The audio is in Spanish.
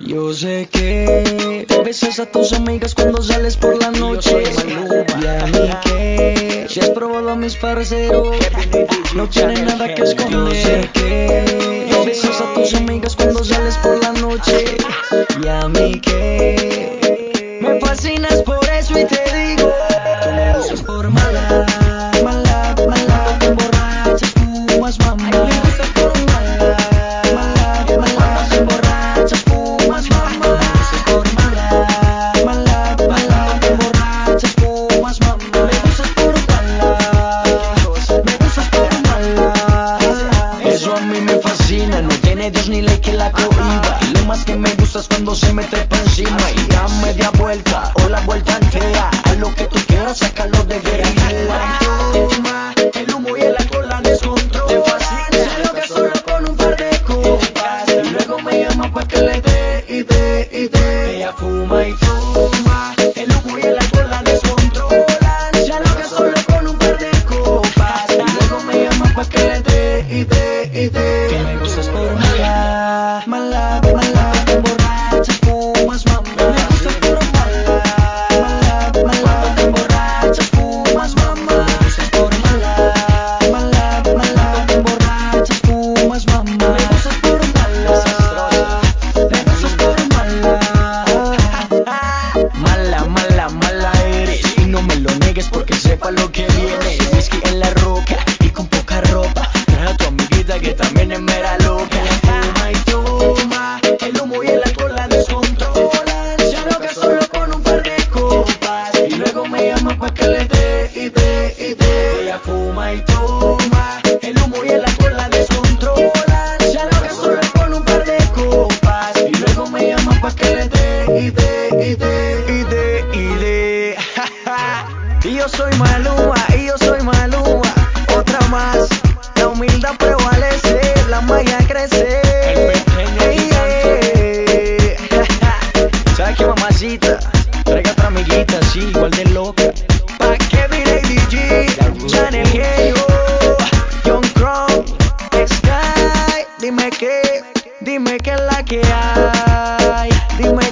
Yo sé que besas a tus amigas cuando sales por la noche. Y a mí que si has probado a mis parceros, no tienen nada que esconder. Yo sé que besas a tus amigas tiene Dios ni ley que la cohiba. Y lo más que me gusta es cuando se me trepa encima y da media vuelta o la vuelta entera. A lo que tú quieras, sácalo de guerrilla. Toma el humo y el alcohol la descontrol. Te fascina, se logra solo con un par de copas. Y luego me llama pa' que le dé y dé y dé. Ella fuma y fuma, que también es mera loca Ella y toma El humo y el alcohol la descontrolan. Se aloca solo con un par de copas Y luego me llama pa' que le dé y dé y dé. Ella fuma y toma El humo y el alcohol la descontrolan. Se aloca solo con un par de copas Y luego me llama pa' que le dé y dé y dé y dé y dé. Y yo soy Maluma, Traiga otra amiguita, igual de loca. Pa' que mi Lady G, Chanel Geo, oh, John Crow, Sky. Dime que, dime que es la que hay. Dime